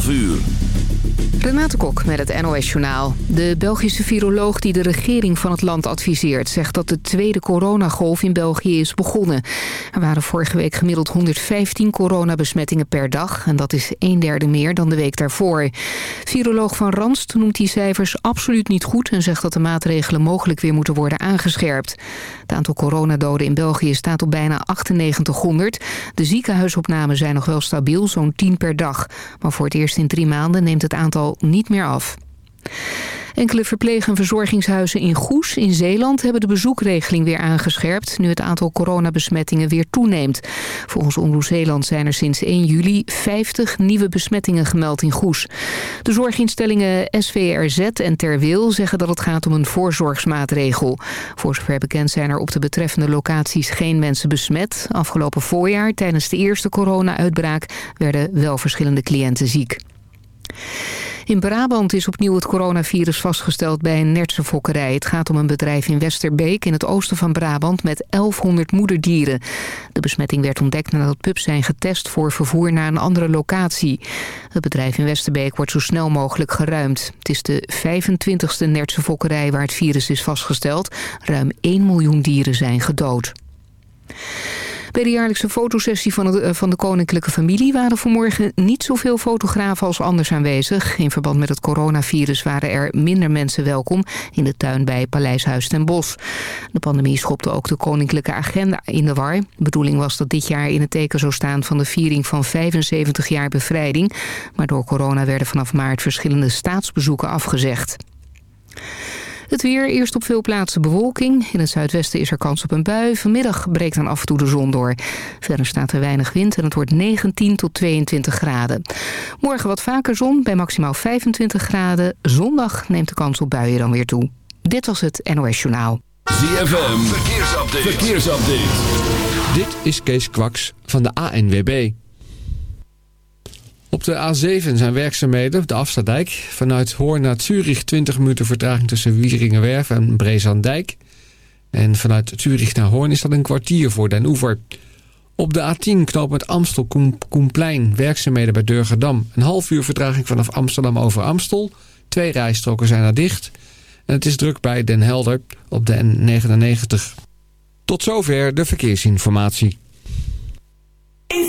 12 uur. Renate Kok met het NOS Journaal. De Belgische viroloog die de regering van het land adviseert... zegt dat de tweede coronagolf in België is begonnen. Er waren vorige week gemiddeld 115 coronabesmettingen per dag... en dat is een derde meer dan de week daarvoor. Viroloog Van Ranst noemt die cijfers absoluut niet goed... en zegt dat de maatregelen mogelijk weer moeten worden aangescherpt. Het aantal coronadoden in België staat op bijna 9800. De ziekenhuisopnamen zijn nog wel stabiel, zo'n 10 per dag. Maar voor het eerst in drie maanden neemt het aantal niet meer af. Enkele verpleeg- en verzorgingshuizen in Goes in Zeeland hebben de bezoekregeling weer aangescherpt, nu het aantal coronabesmettingen weer toeneemt. Volgens Omroep Zeeland zijn er sinds 1 juli 50 nieuwe besmettingen gemeld in Goes. De zorginstellingen SVRZ en Terwil zeggen dat het gaat om een voorzorgsmaatregel. Voor zover bekend zijn er op de betreffende locaties geen mensen besmet. Afgelopen voorjaar, tijdens de eerste corona-uitbraak, werden wel verschillende cliënten ziek. In Brabant is opnieuw het coronavirus vastgesteld bij een nertsenfokkerij. Het gaat om een bedrijf in Westerbeek in het oosten van Brabant met 1100 moederdieren. De besmetting werd ontdekt nadat pups zijn getest voor vervoer naar een andere locatie. Het bedrijf in Westerbeek wordt zo snel mogelijk geruimd. Het is de 25e nertsenfokkerij waar het virus is vastgesteld. Ruim 1 miljoen dieren zijn gedood. Bij de jaarlijkse fotosessie van, het, eh, van de koninklijke familie... waren vanmorgen niet zoveel fotografen als anders aanwezig. In verband met het coronavirus waren er minder mensen welkom... in de tuin bij Paleishuis ten Bosch. De pandemie schopte ook de koninklijke agenda in de war. De bedoeling was dat dit jaar in het teken zou staan... van de viering van 75 jaar bevrijding. Maar door corona werden vanaf maart verschillende staatsbezoeken afgezegd. Het weer, eerst op veel plaatsen bewolking. In het zuidwesten is er kans op een bui. Vanmiddag breekt dan af en toe de zon door. Verder staat er weinig wind en het wordt 19 tot 22 graden. Morgen wat vaker zon bij maximaal 25 graden. Zondag neemt de kans op buien dan weer toe. Dit was het NOS Journaal. ZFM, verkeersupdate. verkeersupdate. Dit is Kees Kwaks van de ANWB. Op de A7 zijn werkzaamheden op de Afstadijk. Vanuit Hoorn naar Zurich 20 minuten vertraging tussen Wieringenwerf en Brezandijk. En vanuit Zurich naar Hoorn is dat een kwartier voor Den Oever. Op de A10 knoop met Amstel Koenplein werkzaamheden bij Durgedam. Een half uur vertraging vanaf Amsterdam over Amstel. Twee rijstroken zijn er dicht. En het is druk bij Den Helder op de N99. Tot zover de verkeersinformatie. In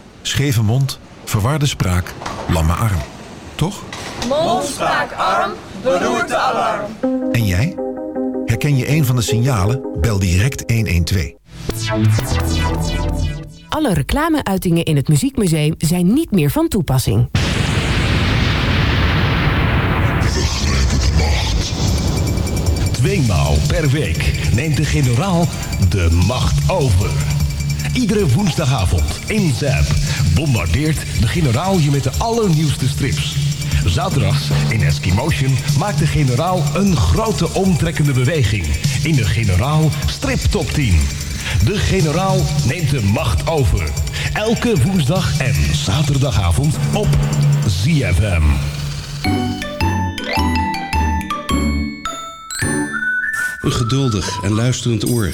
Scheve mond, verwarde spraak, lamme arm. Toch? Mond, spraak, arm, beroerte, alarm. En jij? Herken je een van de signalen? Bel direct 112. Alle reclameuitingen in het Muziekmuseum zijn niet meer van toepassing. Tweemaal per week neemt de generaal de macht over. Iedere woensdagavond in Zap bombardeert de generaal je met de allernieuwste strips. Zaterdags in Eskimotion maakt de generaal een grote omtrekkende beweging in de generaal Strip Top 10. De generaal neemt de macht over. Elke woensdag en zaterdagavond op ZFM. Een geduldig en luisterend oor.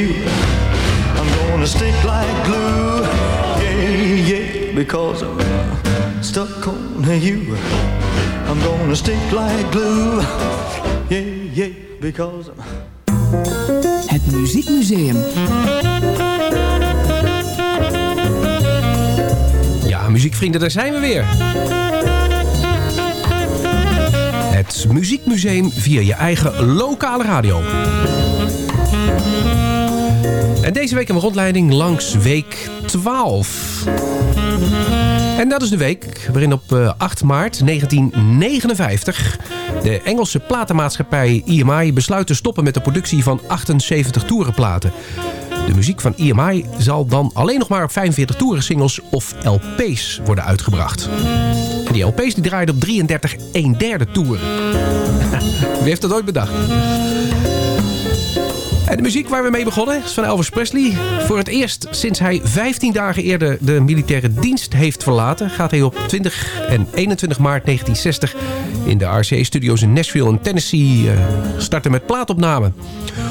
you. I'm gonna stick like glue. Yeah, yeah, because I'm stuck on you. I'm gonna stick like glue. Yeah, yeah, because I'm. Het Muziekmuseum. Ja, muziekvrienden, daar zijn we weer. Het Muziekmuseum via je eigen lokale radio. En deze week een rondleiding langs week 12. En dat is de week waarin op eh, 8 maart 1959... de Engelse platenmaatschappij EMI besluit te stoppen met de productie van 78 toerenplaten. De muziek van EMI zal dan alleen nog maar op 45 toerensingles of LP's worden uitgebracht. En die LP's die draaiden op 33 1 derde toeren. Wie heeft dat ooit bedacht? En de muziek waar we mee begonnen is van Elvis Presley. Voor het eerst sinds hij 15 dagen eerder de militaire dienst heeft verlaten... gaat hij op 20 en 21 maart 1960 in de RCA-studio's in Nashville en Tennessee... eh, starten met plaatopname.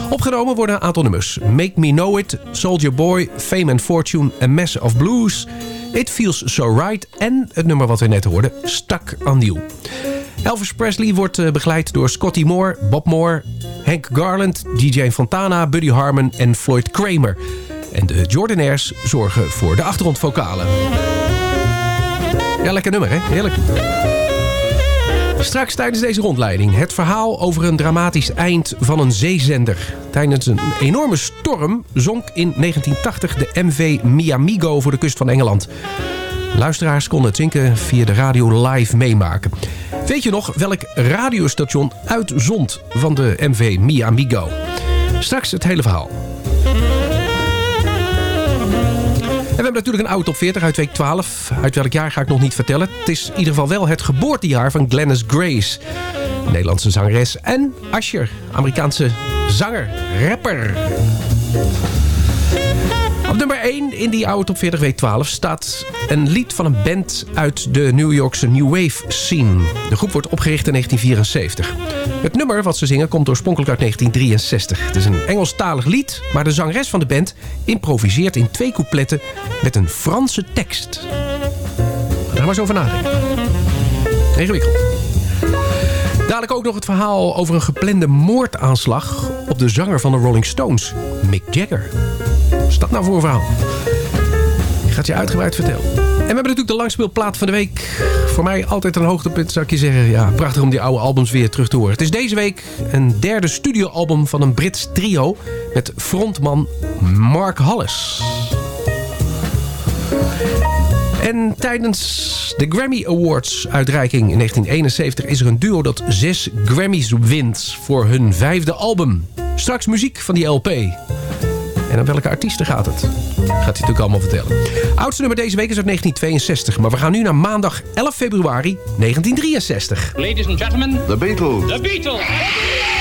Opgenomen worden een aantal nummers. Make Me Know It, Soldier Boy, Fame and Fortune, A Mess of Blues... It Feels So Right en het nummer wat we net hoorden, Stuck on You. Elvis Presley wordt eh, begeleid door Scotty Moore, Bob Moore, Hank Garland, DJ Fontana, Buddy Harmon en Floyd Kramer. En de Jordanaires zorgen voor de achtergrondvokalen. Ja, lekker nummer, hè? Heerlijk. Straks tijdens deze rondleiding het verhaal over een dramatisch eind van een zeezender. Tijdens een enorme storm zonk in 1980 de MV Miamigo voor de kust van Engeland. Luisteraars konden het via de radio live meemaken. Weet je nog welk radiostation uitzond van de MV Miamigo? Straks het hele verhaal. we hebben natuurlijk een oude top 40 uit week 12. Uit welk jaar ga ik nog niet vertellen. Het is in ieder geval wel het geboortejaar van Glennis Grace. Nederlandse zangeres. En Asher, Amerikaanse zanger, rapper. Op nummer 1 in die oude top 40 week 12 staat een lied van een band uit de New Yorkse New Wave scene. De groep wordt opgericht in 1974. Het nummer wat ze zingen komt oorspronkelijk uit 1963. Het is een Engelstalig lied, maar de zangeres van de band improviseert in twee coupletten met een Franse tekst. Daar maar eens over nadenken. Ingewikkeld. Dadelijk ook nog het verhaal over een geplande moordaanslag op de zanger van de Rolling Stones, Mick Jagger. Is nou voor een verhaal? Ik ga het je uitgebreid vertellen. En we hebben natuurlijk de langspeelplaat van de week. Voor mij altijd een hoogtepunt, zou ik je zeggen. Ja, prachtig om die oude albums weer terug te horen. Het is deze week een derde studioalbum van een Brits trio... met frontman Mark Hollis. En tijdens de Grammy Awards uitreiking in 1971 is er een duo dat zes Grammys wint voor hun vijfde album. Straks muziek van die LP. En om welke artiesten gaat het? Gaat hij natuurlijk allemaal vertellen. Oudste nummer deze week is uit 1962. Maar we gaan nu naar maandag 11 februari 1963. Ladies and gentlemen, The Beatles. The Beatles.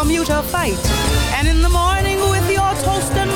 Commuter fight, and in the morning with your toast and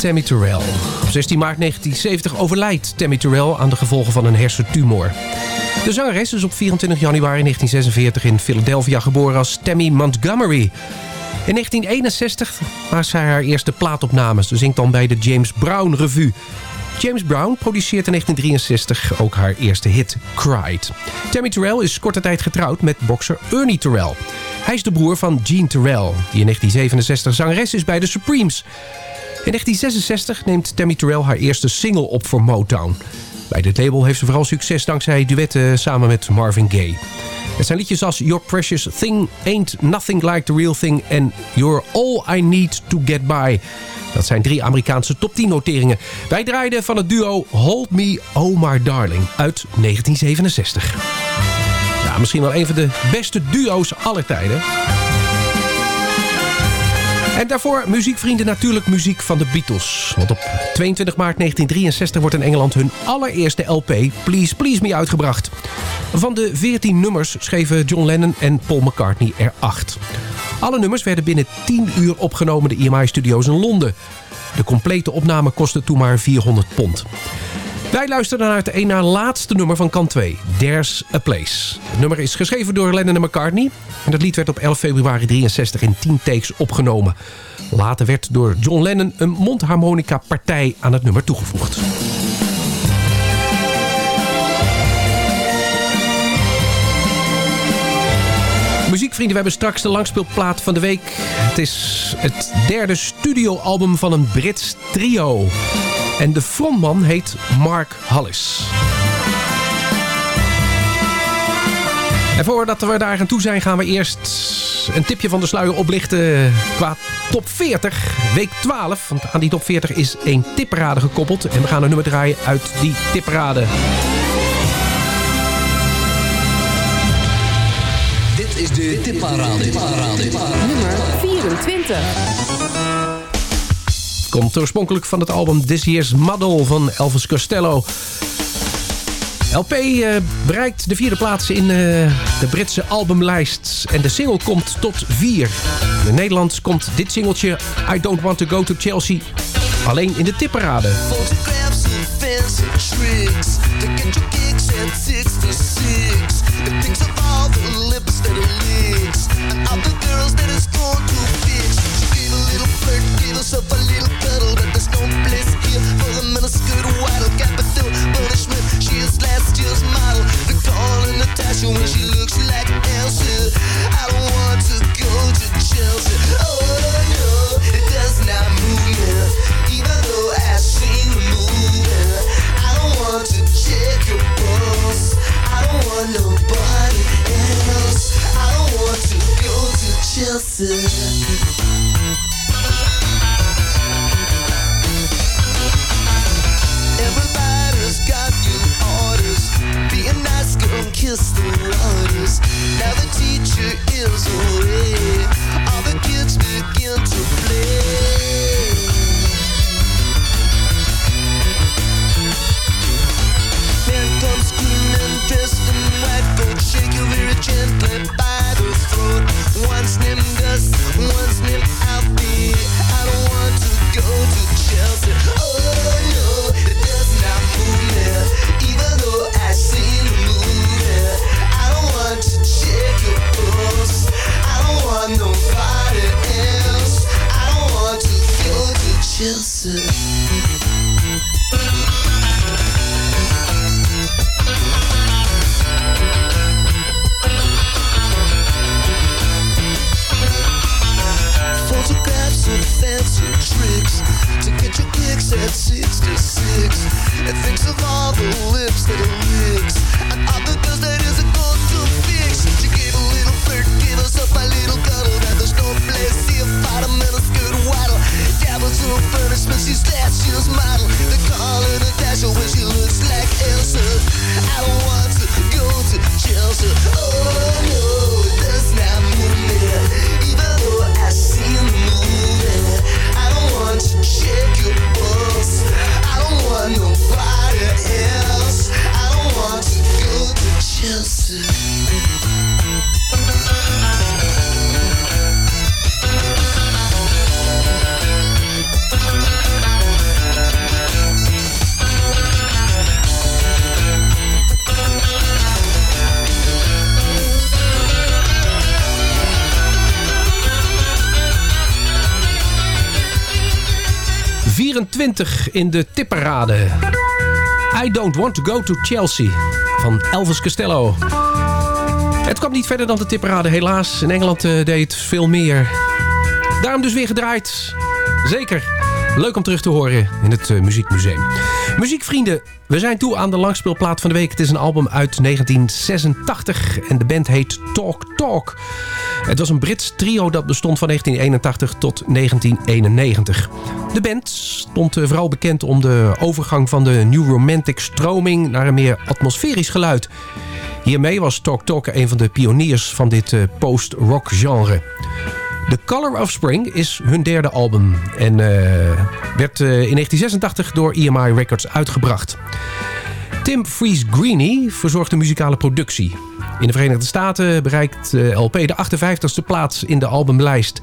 Tammy Terrell. Op 16 maart 1970 overlijdt Tammy Terrell aan de gevolgen van een hersentumor. De zangeres is op 24 januari 1946 in Philadelphia geboren als Tammy Montgomery. In 1961 maakt zij haar eerste plaatopnames. Ze zingt dan bij de James Brown Revue. James Brown produceert in 1963 ook haar eerste hit, Cried. Tammy Terrell is korte tijd getrouwd met bokser Ernie Terrell. Hij is de broer van Gene Terrell, die in 1967 zangeres is bij de Supremes. In 1966 neemt Tammy Terrell haar eerste single op voor Motown. Bij dit label heeft ze vooral succes dankzij duetten samen met Marvin Gaye. Het zijn liedjes als Your Precious Thing, Ain't Nothing Like The Real Thing... en You're All I Need To Get By. Dat zijn drie Amerikaanse top 10 noteringen. Wij draaiden van het duo Hold Me Oh My Darling uit 1967. Ja, misschien wel een van de beste duo's aller tijden. En daarvoor muziekvrienden natuurlijk muziek van de Beatles. Want op 22 maart 1963 wordt in Engeland hun allereerste LP Please Please Me uitgebracht. Van de 14 nummers schreven John Lennon en Paul McCartney er 8. Alle nummers werden binnen 10 uur opgenomen de EMI-studio's in Londen. De complete opname kostte toen maar 400 pond. Wij luisteren naar het een na laatste nummer van kant 2, There's a Place. Het nummer is geschreven door Lennon en McCartney. En dat lied werd op 11 februari 63 in 10 takes opgenomen. Later werd door John Lennon een mondharmonica partij aan het nummer toegevoegd. Muziekvrienden, we hebben straks de langspeelplaat van de week. Het is het derde studioalbum van een Brits trio. En de frontman heet Mark Hollis. En voordat we daar aan toe zijn, gaan we eerst een tipje van de sluier oplichten qua top 40. Week 12, want aan die top 40 is één tipparade gekoppeld. En we gaan een nummer draaien uit die tipparade. Dit is de tipparade. Nummer 24. Komt oorspronkelijk van het album This Year's Model van Elvis Costello. LP eh, bereikt de vierde plaats in eh, de Britse albumlijst. En de single komt tot vier. In Nederland komt dit singeltje I Don't Want To Go To Chelsea alleen in de tipparade. Photographs and fancy tricks to get your kicks at 66. The pics of all the lips that it licks and all the girls that it's when she looks like Elsa. I don't want to go to Chelsea. Oh no, it does not move me. Even though I seen the movie, I don't want to check your pulse. I don't want nobody else. I don't want to go to Chelsea. The. Now the teacher is away. All the kids begin to play. Men come screaming, dressed in white shake you very gently by the throat. One's named 24 in de tipperade. I Don't Want To Go To Chelsea van Elvis Costello. Het kwam niet verder dan de tipperade helaas. In Engeland uh, deed het veel meer. Daarom dus weer gedraaid. Zeker. Leuk om terug te horen in het uh, Muziekmuseum. Muziekvrienden, we zijn toe aan de langspeelplaat van de week. Het is een album uit 1986 en de band heet Talk Talk. Het was een Brits trio dat bestond van 1981 tot 1991. De band stond uh, vooral bekend om de overgang van de New Romantic stroming naar een meer atmosferisch geluid. Hiermee was Talk Talk een van de pioniers van dit uh, post-rock genre. The Color of Spring is hun derde album en uh, werd uh, in 1986 door EMI Records uitgebracht. Tim Fries Greeny verzorgt de muzikale productie. In de Verenigde Staten bereikt uh, LP de 58ste plaats in de albumlijst.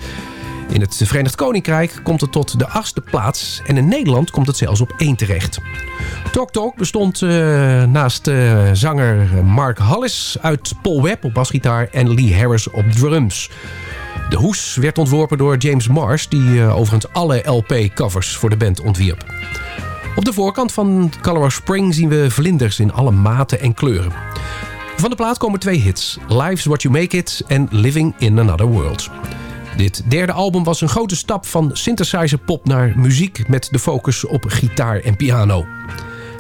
In het Verenigd Koninkrijk komt het tot de achtste plaats en in Nederland komt het zelfs op één terecht. Talk Talk bestond naast zanger Mark Hollis uit Paul Webb op basgitaar en Lee Harris op drums. De hoes werd ontworpen door James Marsh, die uh, overigens alle LP-covers voor de band ontwierp. Op de voorkant van Color of Spring zien we vlinders in alle maten en kleuren. Van de plaat komen twee hits, Life's What You Make It en Living in Another World. Dit derde album was een grote stap van synthesizer pop naar muziek met de focus op gitaar en piano.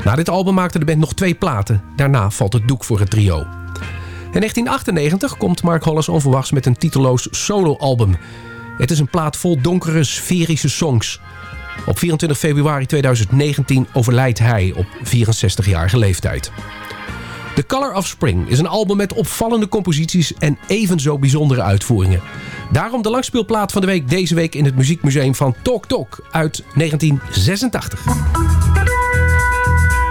Na dit album maakte de band nog twee platen, daarna valt het doek voor het trio. In 1998 komt Mark Hollis onverwachts met een titeloos soloalbum. Het is een plaat vol donkere, sferische songs. Op 24 februari 2019 overlijdt hij op 64-jarige leeftijd. The Color of Spring is een album met opvallende composities en evenzo bijzondere uitvoeringen. Daarom de langspeelplaat van de week deze week in het Muziekmuseum van Talk Talk uit 1986.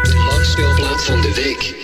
De langspeelplaat van de week.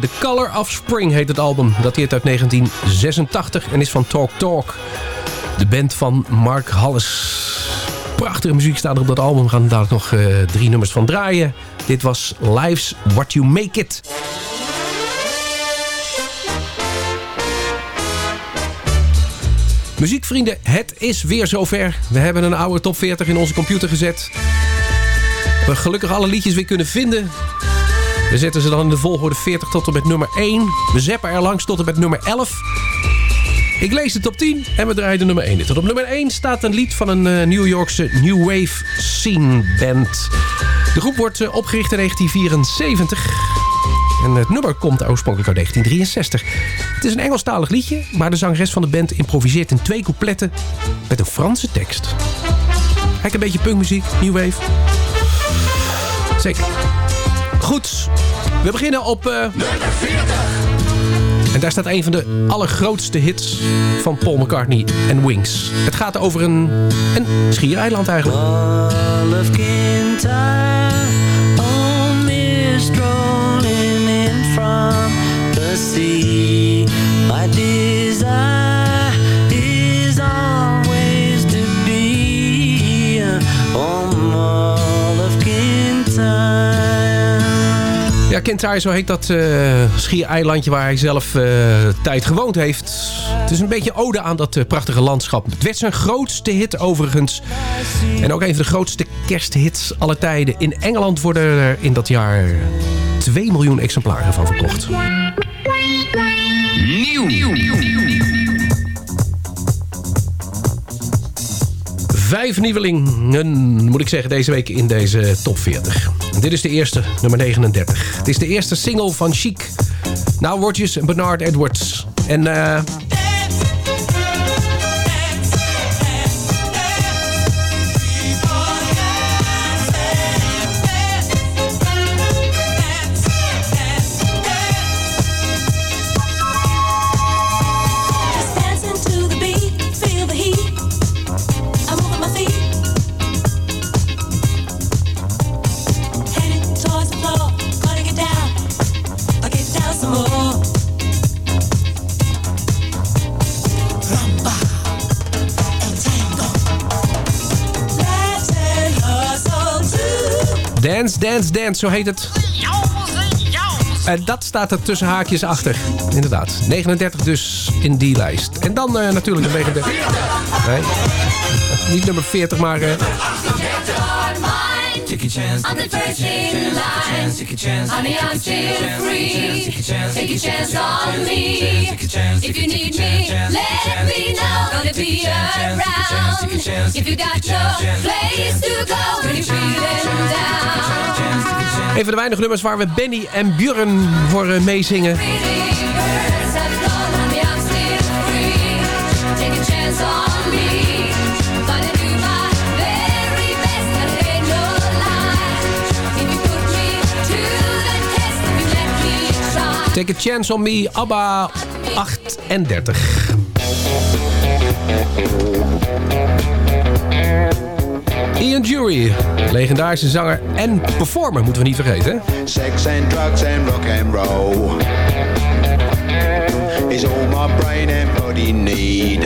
The Color of Spring heet het album. Dateert uit 1986 en is van Talk Talk. De band van Mark Halles. Prachtige muziek staat er op dat album. We gaan dadelijk nog eh, drie nummers van draaien. Dit was Life's What You Make It. Muziekvrienden, het is weer zover. We hebben een oude top 40 in onze computer gezet. We gelukkig alle liedjes weer kunnen vinden. We zetten ze dan in de volgorde 40 tot en met nummer 1. We zeppen er langs tot en met nummer 11. Ik lees de top 10 en we draaien de nummer 1. Tot op nummer 1 staat een lied van een eh, New Yorkse New Wave Scene Band. De groep wordt eh, opgericht in 1974. En het nummer komt oorspronkelijk uit 1963. Het is een Engelstalig liedje, maar de zangeres van de band improviseert in twee coupletten met een Franse tekst. Kijk, een beetje punkmuziek, New Wave. Zeker. Goed, we beginnen op... eh, En daar staat een van de allergrootste hits van Paul McCartney en Wings. Het gaat over een, een schiereiland eigenlijk. Ja, Kintyre, zo heet dat eh schiereilandje waar hij zelf eh, tijd gewoond heeft. Het is een beetje ode aan dat eh, prachtige landschap. Het werd zijn grootste hit overigens. En ook een van de grootste kersthits aller tijden. In Engeland worden er in dat jaar 2 miljoen exemplaren van verkocht. Nieuw. Vijf nieuwelingen, moet ik zeggen, deze week in deze top 40. Dit is de eerste, nummer 39. Het is de eerste single van Chic. Nou, woordjes Bernard Edwards. En eh Dance, Dance, zo heet het. En dat staat er tussen haakjes achter. Inderdaad. 39 dus in die lijst. En dan eh, natuurlijk de 39. Nee. Niet nummer 40, maar... eh, chance. I'm the first in line. Take a chance. Honey, I'm still free. Take a chance on me. If you need me, let me know. Gonna be around. If you got no place to go when you're feeling down. een van de weinige nummers waar we Benny en Björn voor eh, meezingen. Take a Chance on Me, ABBA 38. Ian Jury, legendarische zanger en performer, moeten we niet vergeten. Sex and drugs and rock and roll is all my brain and body need.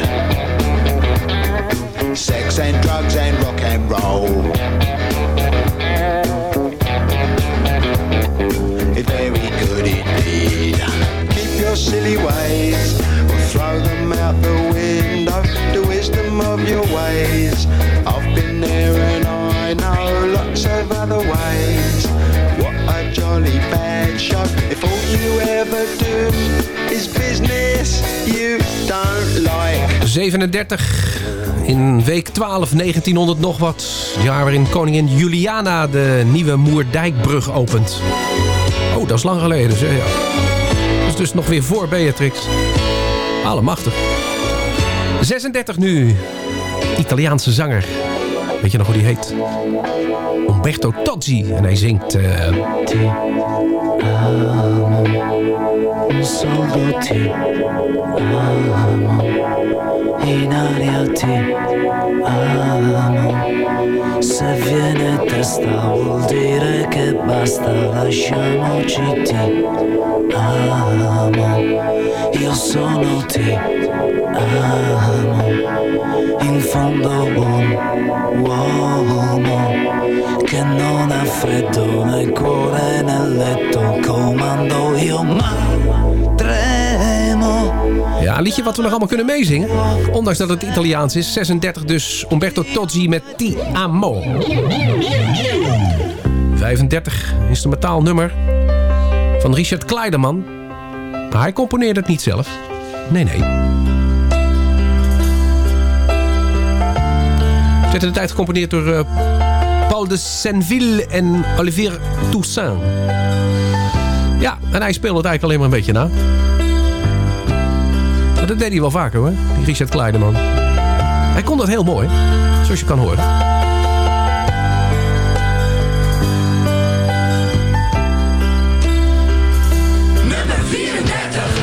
Sex and drugs and rock and roll. Silly ways or throw them out the window. The wisdom of your ways. I've been there and I know lots of other ways. What a jolly bad show. If all you ever do is business you don't like. 37 in week 12, 1900 nog wat. Jaar waarin koningin Juliana de nieuwe Moerdijkbrug opent. Oh, dat is lang geleden. Zeg, ja. Dus nog weer voor Beatrix. Allemachtig. 36 nu. Italiaanse zanger. Weet je nog hoe die heet? Umberto Tozzi. En hij zingt... eh, Se viene testa vuol dire che basta, lasciamoci ti amo. Io sono ti amo. In fondo un uomo che non ha freddo nel cuore nel letto comando io ma tremo Ja, een liedje wat we nog allemaal kunnen meezingen. Ondanks dat het Italiaans is. 36 dus Umberto Tozzi met Ti Amo. 35 instrumentaal nummer van Richard Kleiderman. Maar hij componeerde het niet zelf. Nee, nee. Het werd in de tijd gecomponeerd door eh, Paul de Senville en Olivier Toussaint. Ja, en hij speelde het eigenlijk alleen maar een beetje na. Dat deed hij wel vaker hoor, die Richard Kleiderman. Hij kon dat heel mooi, zoals je kan horen.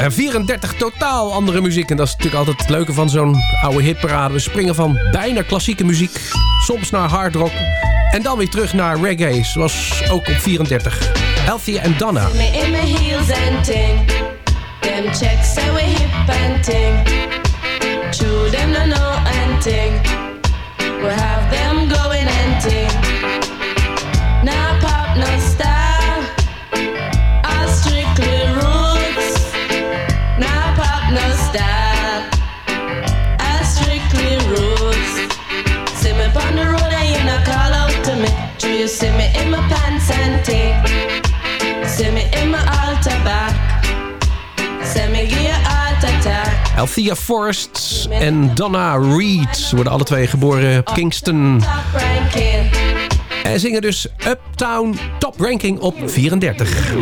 En 34 totaal andere muziek. En dat is natuurlijk altijd het leuke van zo'n oude hitparade. We springen van bijna klassieke muziek, soms naar hard rock. En dan weer terug naar reggae, zoals ook op 34. Healthy and Donna. Them checks say we hip and ting. True them no know and ting. We have them Althea Forrest en Donna Reed worden alle twee geboren op Kingston. En zingen dus Uptown Top Ranking op 34. I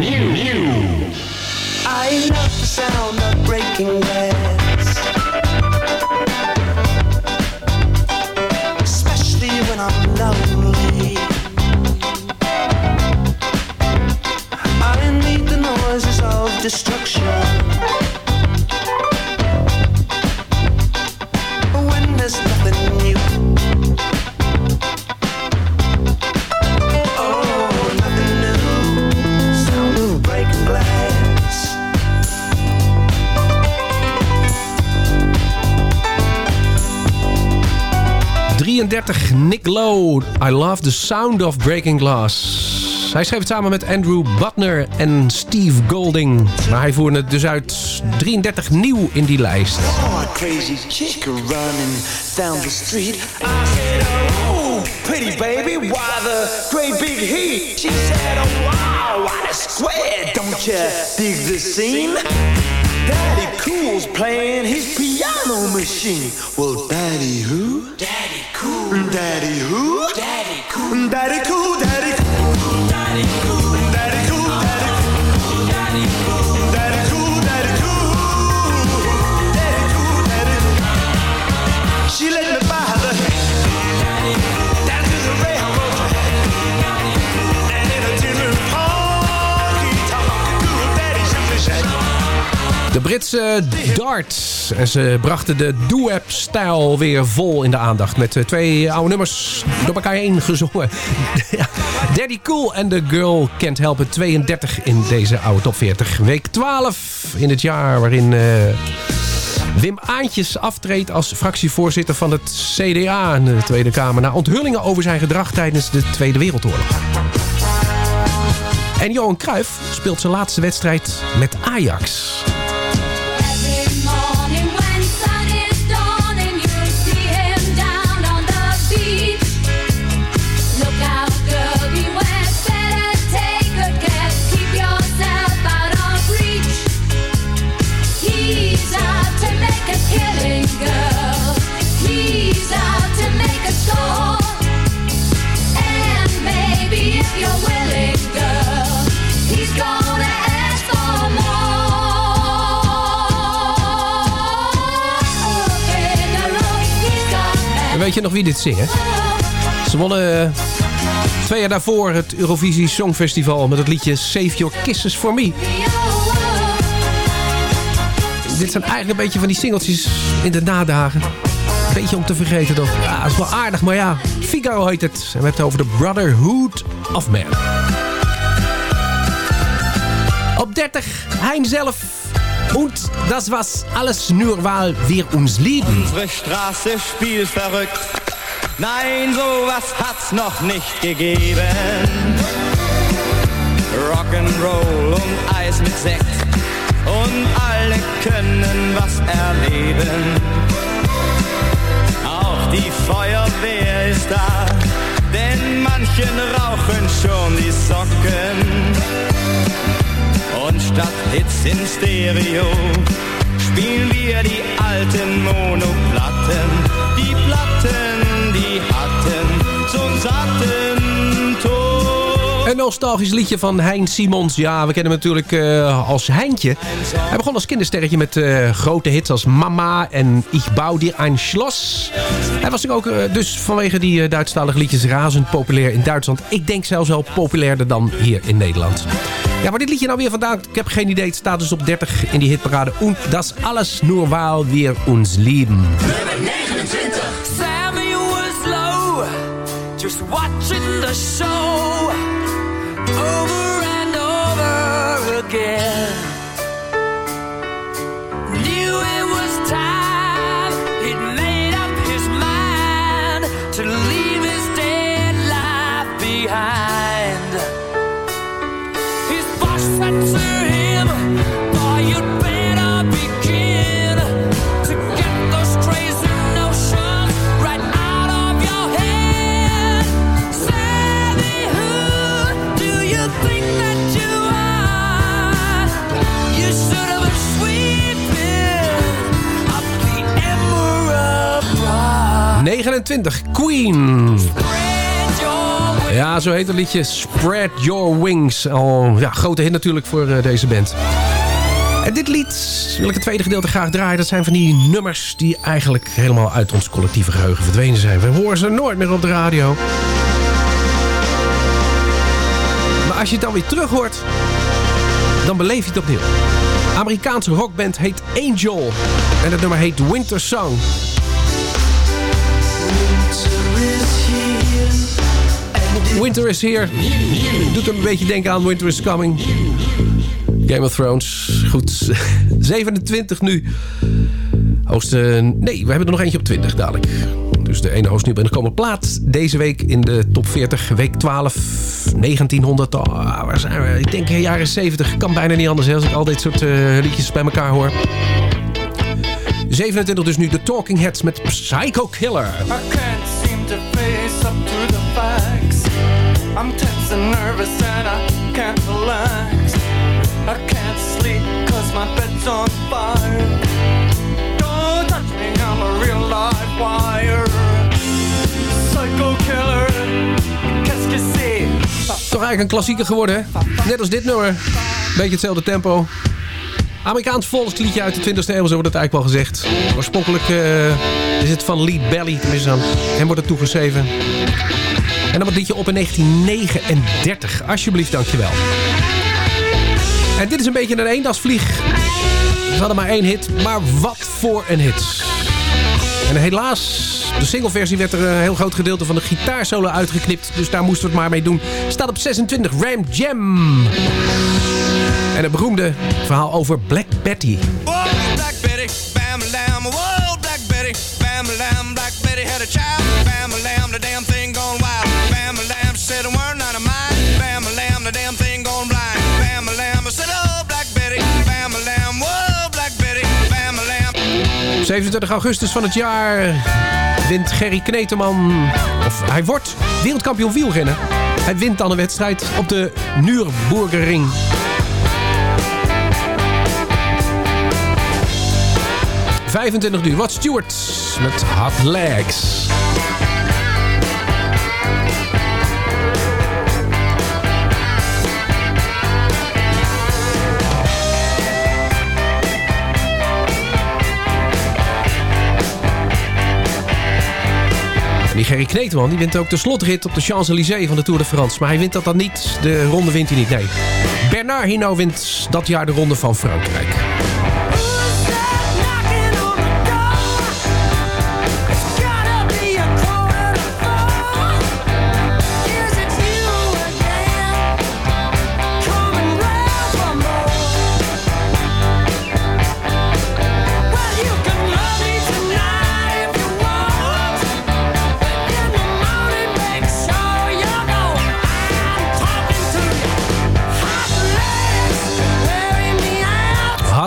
love the sound of breaking glass. Especially when I'm lonely. I need the noises of destruction. 33 Nick Lowe. I love the sound of breaking glass. Hij schreef het samen met Andrew Butner en Steve Golding. Maar hij voerde het dus uit 33 nieuw in die lijst. Oh, crazy chick running down the street. I said, oh, pretty baby, why the great big heat? She said, oh, wow, what a square. Don't you dig the scene? Daddy Cool's playing his piano machine. Well, Daddy who? Daddy who? Daddy Cool. Daddy Cool, Daddy De Britse Dart. En ze brachten de doo-wap-stijl weer vol in de aandacht. Met eh, twee oude nummers door elkaar heen gezongen. Daddy Cool en The Girl Can't Help It. 32 in deze oude top 40. Week 12 in het jaar waarin... eh, Wim Aantjes aftreedt als fractievoorzitter van het CDA in de Tweede Kamer... na onthullingen over zijn gedrag tijdens de Tweede Wereldoorlog. En Johan Cruijff speelt zijn laatste wedstrijd met Ajax. Weet je nog wie dit zingen? Ze wonnen eh, twee jaar daarvoor het Eurovisie Songfestival met het liedje Save Your Kisses For Me. Dit zijn eigenlijk een beetje van die singeltjes in de nadagen. Beetje om te vergeten toch? Ja, dat is wel aardig, maar ja. Figaro heet het. En we hebben het over de Brotherhood of Man. Op 30, Hein zelf. Und das was alles nur weil wir uns lieben. Unsere Straße spielt verrückt. Nein, sowas hat's noch nicht gegeben. Rock'n'Roll und Eis mit Sekt. Und alle können was erleben. Auch die Feuerwehr ist da. Denn manchen rauchen schon die Socken. Statt Hits in Stereo spielen wir die alten Monoplatten. Die Platten, die hatten zo'n satten. Een nostalgisch liedje van Hein Simons. Ja, we kennen hem natuurlijk eh, als Heintje. Hij begon als kindersterretje met eh, grote hits als Mama en Ich bau dir ein Schloss. Hij was ook eh, dus vanwege die Duitsstalige liedjes razend populair in Duitsland. Ik denk zelfs wel populairder dan hier in Nederland. Ja, waar dit liedje nou weer vandaan? Ik heb geen idee. Het staat dus op 30 in die hitparade. Und das alles nur weil wir uns lieben. Again. 21, Queen. Ja, zo heet het liedje Spread Your Wings. Al ja, grote hit natuurlijk voor eh, deze band. En dit lied wil ik het tweede gedeelte graag draaien. Dat zijn van die nummers die eigenlijk helemaal uit ons collectieve geheugen verdwenen zijn. We horen ze nooit meer op de radio. Maar als je het dan weer terug hoort, dan beleef je het opnieuw. Amerikaanse rockband heet Angel. En het nummer heet Winter Song. Winter is here. Doet hem een beetje denken aan Winter is coming. Game of Thrones. Goed. 27 nu. Hoogste... Nee, we hebben er nog eentje op 20 dadelijk. Dus de ene hoogste nieuw komen plaat. Deze week in de top 40. Week 12. 1900. Oh, waar zijn we? Ik denk jaren 70. Kan bijna niet anders hè, als ik al dit soort eh, liedjes bij elkaar hoor. 27 dus nu de Talking Heads met Psycho Killer. I can't seem to face up to the. I'm tense and nervous and I can't relax. I can't sleep cause my bed's on fire. Don't touch me, I'm a real live wire. Psycho killer, qu'est-ce que c'est? Toch eigenlijk een klassieker geworden, hè? Net als dit nummer. Beetje hetzelfde tempo. Amerikaans volksliedje uit de 20e eeuw, zo wordt het eigenlijk wel gezegd. Oorspronkelijk eh, is het van Lead Belly, tenminste hem wordt het toegeschreven. En dan het liedje op in 1939. Alsjeblieft, dankjewel. En dit is een beetje een eendasvlieg. Ze hadden maar één hit, maar wat voor een hit. En helaas, de singleversie werd er een heel groot gedeelte van de gitaarsolo uitgeknipt. Dus daar moesten we het maar mee doen. Staat op 26, Ram Jam. En het beroemde verhaal over Black Betty. Black Betty, Black Betty. Black Betty a. 27 augustus van het jaar wint Gerry Kneteman... of hij wordt wereldkampioen wielrennen. Hij wint dan een wedstrijd op de Nürburgring. ...25 nu. Rod Stewart met Hot Legs. En die Gerry Kneteman die wint ook de slotrit op de Champs-Élysées van de Tour de France. Maar hij wint dat dan niet. De ronde wint hij niet, nee. Bernard Hinault wint dat jaar de ronde van Frankrijk.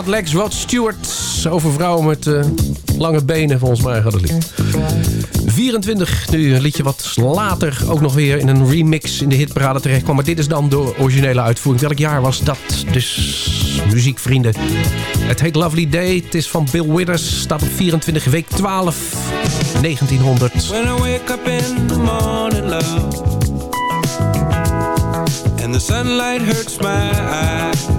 Legs, Rod Stewart. Over vrouwen met eh, lange benen, volgens mij gaat het lied. 24, nu een liedje wat later ook nog weer in een remix in de hitparade terecht kwam. Maar dit is dan de originele uitvoering. Welk jaar was dat? Dus muziekvrienden. Het heet Lovely Day. Het is van Bill Withers. Staat op 24, week 12, 1900. When I wake up in the morning, love And the sunlight hurts my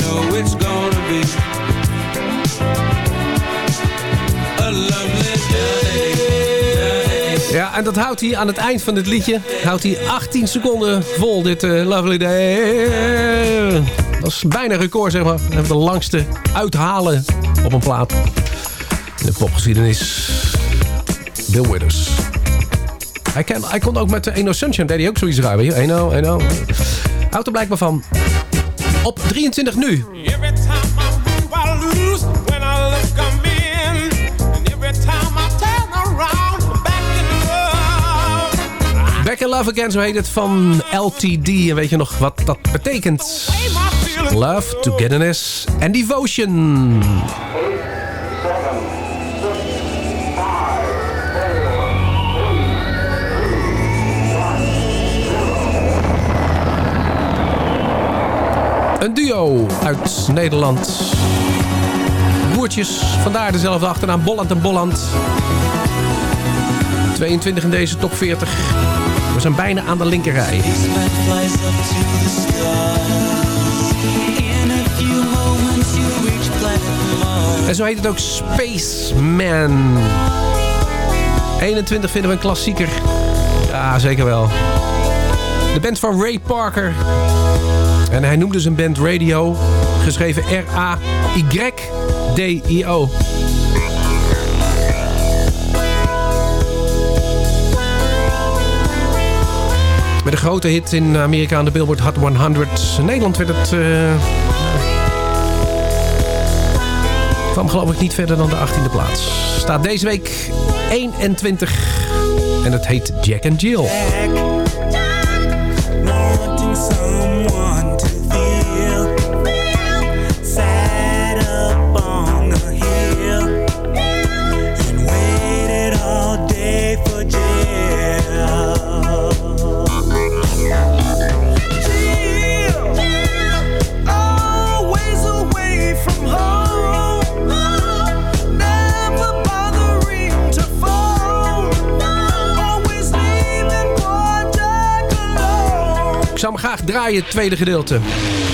en dat houdt hij aan het eind van dit liedje. Houdt hij 18 seconden vol, dit eh, Lovely Day. Dat is bijna record, zeg maar. Even de langste uithalen op een plaat. In de popgeschiedenis. Bill Withers. Hij, kan, hij kon ook met de Eno Sunshine, deed hij ook zoiets raar. Eno, Eno. Houdt er blijkbaar van. Op 23 nu. Love Again, zo heet het van LTD. En weet je nog wat dat betekent? Love, togetherness en devotion. Een duo uit Nederland. Boertjes, vandaar dezelfde achternaam Bolland en Bolland. 22 in deze top 40. We zijn bijna aan de linkerrij. En zo heet het ook Spaceman. 21 vinden we een klassieker. Ja, zeker wel. De band van Ray Parker. En hij noemde zijn band Radio. Geschreven R-A-Y-D-I-O. Met een grote hit in Amerika aan de Billboard Hot 100. In Nederland werd het... eh, kwam geloof ik niet verder dan de 18e plaats. Staat deze week 21. En het heet Jack and Jill. Graag draaien, tweede gedeelte.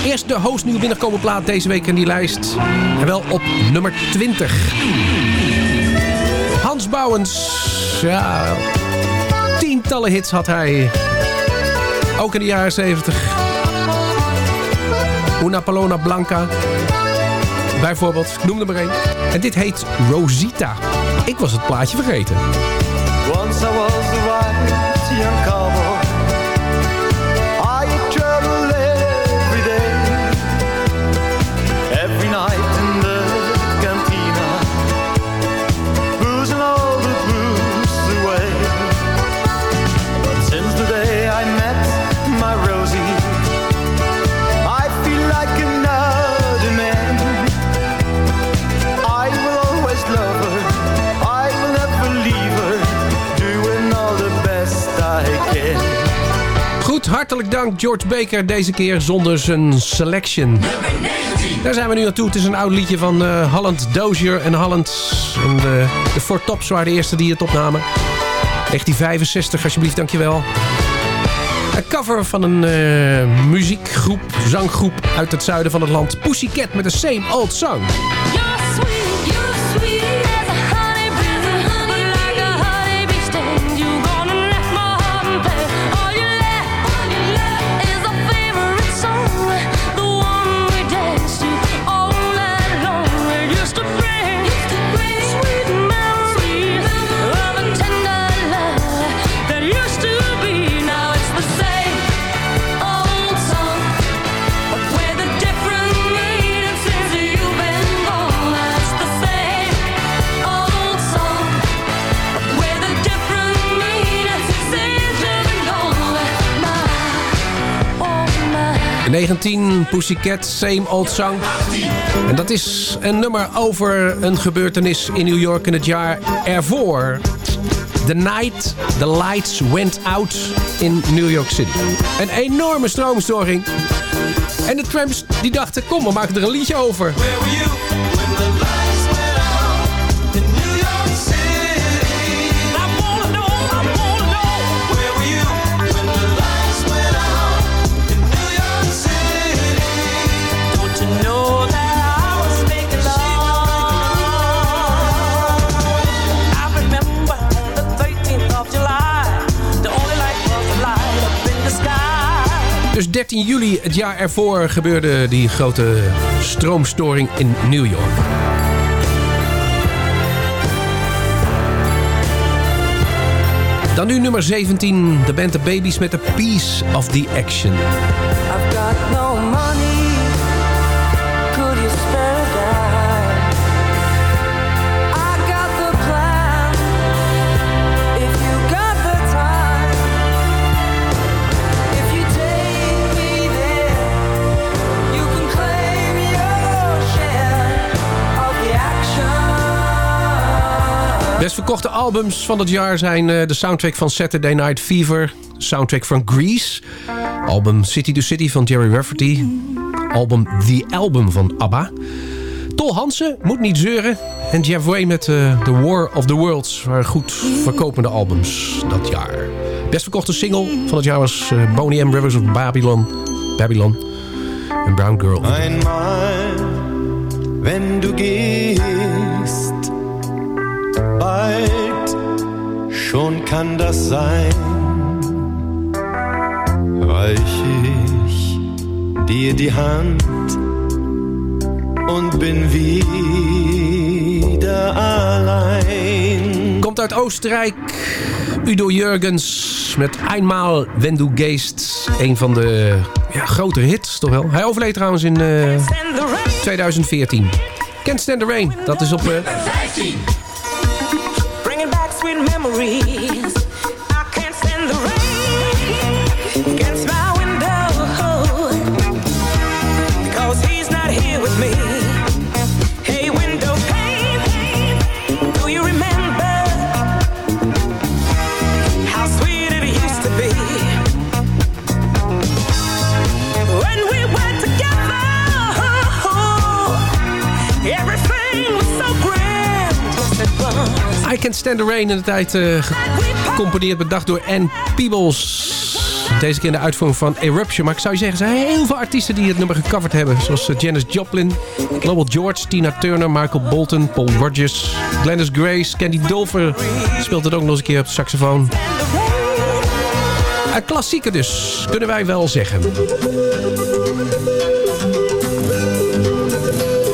Eerst de host nieuw binnenkomen plaat deze week in die lijst. En wel op nummer 20. Hans Bouwens. Ja, tientallen hits had hij. Ook in de jaren 70. Una Palona Blanca. Bijvoorbeeld, noem er maar één. En dit heet Rosita. Ik was het plaatje vergeten. Once I was a white. George Baker. Deze keer zonder zijn selection. Daar zijn we nu naartoe. Het is een oud liedje van eh, Holland Dozier en Holland. En de, de Four Tops waren de eerste die het opnamen. 1965, alsjeblieft, dankjewel. Een cover van een eh, muziekgroep, zanggroep uit het zuiden van het land. Pussycat met de Same Old Song. 19 Pussycat, Same Old Song. En dat is een nummer over een gebeurtenis in New York in het jaar ervoor. The night the lights went out in New York City. Een enorme stroomstoring. En de Tramps die dachten, kom, we maken er een liedje over. 13 juli het jaar ervoor gebeurde die grote stroomstoring in New York. Dan nu nummer 17, de band The Babies met The Piece of the Action. I've got no money. Best verkochte albums van het jaar zijn eh, de soundtrack van Saturday Night Fever, soundtrack van Grease, album City to City van Jerry Rafferty, album The Album van ABBA, Tol Hansen, Moet Niet Zeuren en Jeff met eh, The War of the Worlds waren goed verkopende albums dat jaar. Best verkochte single van het jaar was eh, Boney M. Rivers of Babylon, Babylon en Brown Girl. Bald schon kann das sein, reich ich dir die Hand und bin wieder allein. Komt uit Oostenrijk. Udo Jurgens met Einmal Wenn du Geest. Een van de ja, grotere hits, toch wel? Hij overleed trouwens in eh, 2014. Can't Stand the Rain, dat is op... eh, 15. Bringing back I Can't Stand the Rain in de tijd eh, gecomponeerd, bedacht door Ann Peebles. Deze keer in de uitvoering van Eruption. Maar ik zou je zeggen, er zijn heel veel artiesten die het nummer gecoverd hebben. Zoals eh, Janis Joplin, Global George, Tina Turner, Michael Bolton, Paul Rogers, Glennis Grace, Candy Dulfer speelt het ook nog eens een keer op de saxofoon. Een klassieker dus, kunnen wij wel zeggen.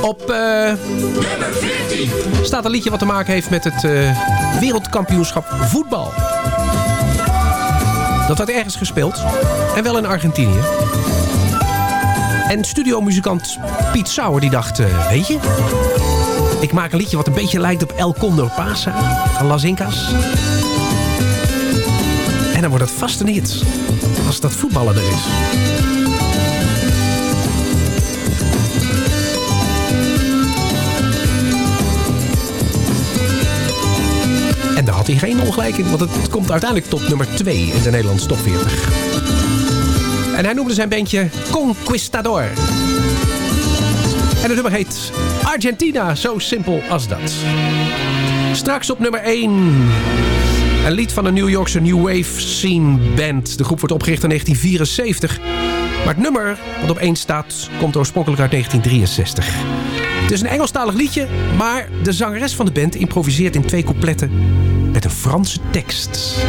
Op eh, staat een liedje wat te maken heeft met het eh, wereldkampioenschap voetbal. Dat werd ergens gespeeld. En wel in Argentinië. En studiomuzikant Piet Sauer die dacht, eh, weet je... Ik maak een liedje wat een beetje lijkt op El Condor Pasa van Las Incas. En dan wordt het vast hit. Als dat voetballen er is. Had geen ongelijk in, want het komt uiteindelijk tot nummer 2 in de Nederlandse top 40. En hij noemde zijn bandje Conquistador. En het nummer heet Argentina, zo simpel als dat. Straks op nummer 1. Een lied van een New Yorkse New Wave Scene Band. De groep wordt opgericht in 1974. Maar het nummer wat op 1 staat komt oorspronkelijk uit 1963. Het is een Engelstalig liedje, maar de zangeres van de band improviseert in twee coupletten een Franse tekst.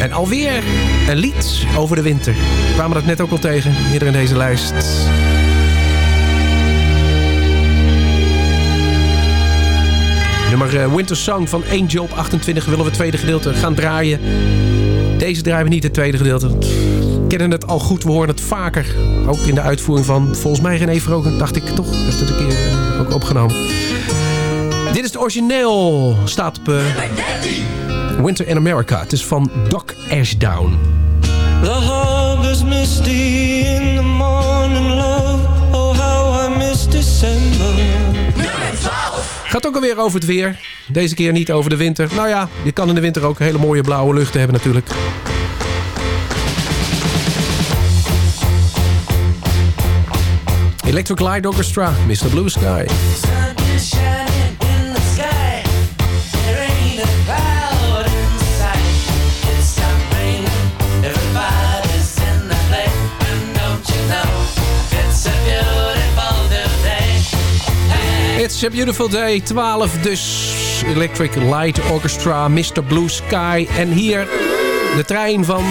En alweer een lied over de winter. We kwamen dat net ook al tegen, eerder in deze lijst. Nummer eh, Winter Song van Angel op 28 willen we het tweede gedeelte gaan draaien. Deze draaien we niet het tweede gedeelte. Kennen het al goed, we horen het vaker. Ook in de uitvoering van volgens mij René Vrogen, dacht ik toch. Heeft het een keer eh, ook opgenomen. Dit is het origineel. Staat op... eh, Winter in America. Het is van Doc Ashdown. The harbor's misty in the morning, love. Oh, how I miss December. Gaat ook alweer over het weer. Deze keer niet over de winter. Nou ja, je kan in de winter ook hele mooie blauwe luchten hebben natuurlijk. Electric Light Orchestra, Mr. Blue Sky. It's a Beautiful Day, 12 dus. Electric Light Orchestra, Mr. Blue Sky. En hier de trein van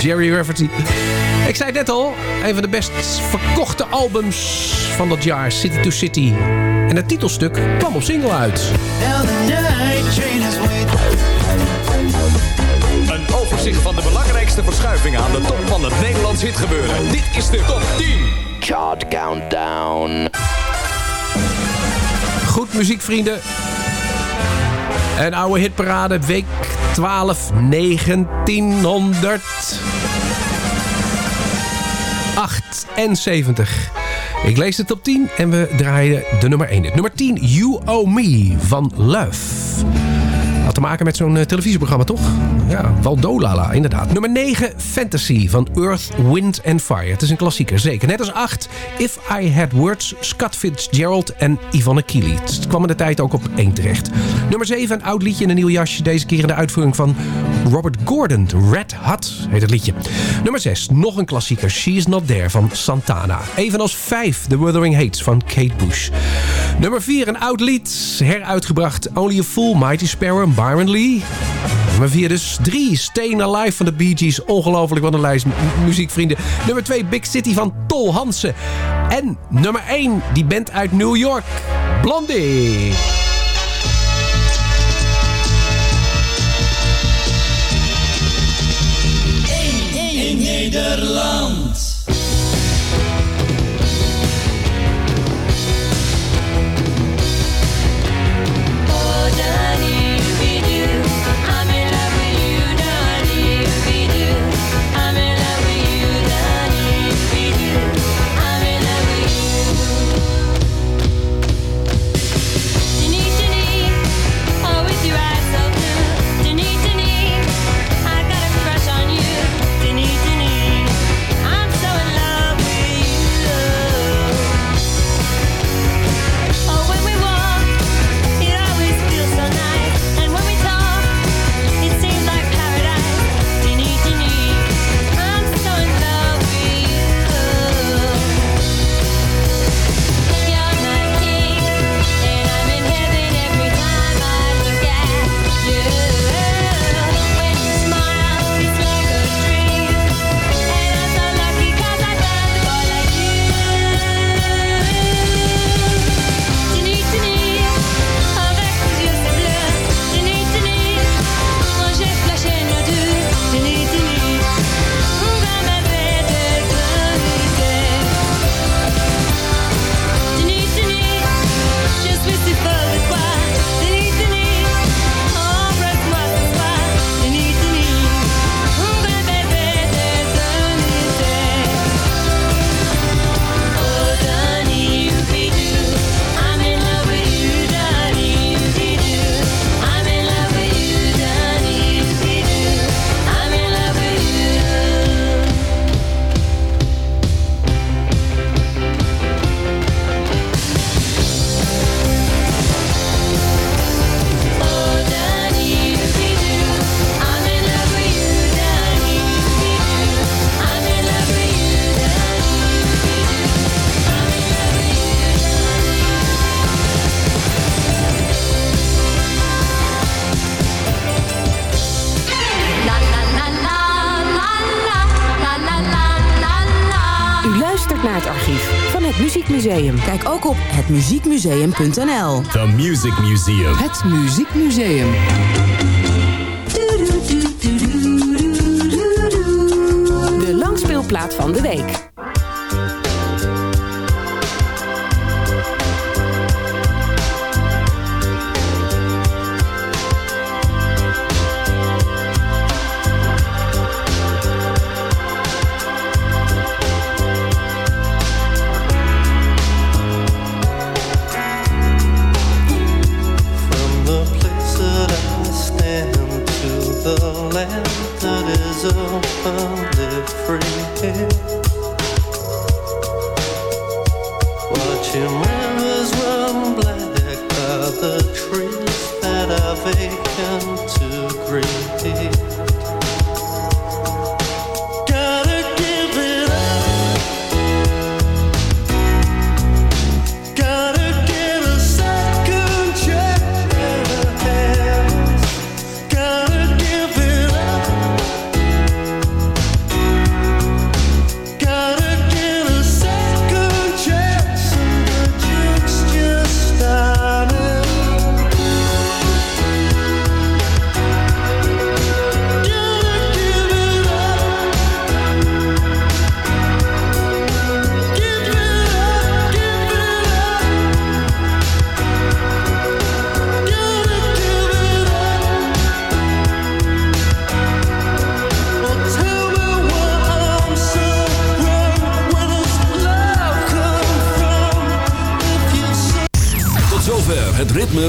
Jerry Rafferty. Ik zei het net al, een van de best verkochte albums van dat jaar, City to City. En het titelstuk kwam op single uit. Een overzicht van de belangrijkste verschuivingen aan de top van het Nederlands hitgebeuren. Dit is de top 10. Chart Countdown. Goed muziekvrienden. Een oude hitparade, week 12, 1978. Ik lees de top 10 en we draaien de nummer 1. Nummer 10, You Owe Me van Love. Had te maken met zo'n eh, televisieprogramma, toch? Ja, Waldolala, inderdaad. Nummer 9, Fantasy van Earth, Wind and Fire. Het is een klassieker, zeker. Net als 8, If I Had Words, Scott Fitzgerald en Yvonne Keely. Het kwam in de tijd ook op 1 terecht. Nummer 7, een oud liedje in een nieuw jasje. Deze keer in de uitvoering van Robert Gordon. Red Hot heet het liedje. Nummer 6, nog een klassieker. She's Not There van Santana. Evenals 5, The Wuthering Hates van Kate Bush. Nummer 4, een oud lied. Heruitgebracht. Only a Fool, Mighty Sparrow, Byron Lee. Nummer 4 dus 3. Staying Alive van de Bee Gees. Ongelooflijk, wat een lijst mu- muziekvrienden. Nummer 2 Big City van Tol Hansen. En nummer 1 die band uit New York. Blondie. Nederland. Kijk ook op hetmuziekmuseum.nl. The Music Museum. Het Muziekmuseum. De langspeel- speelplaat van de week.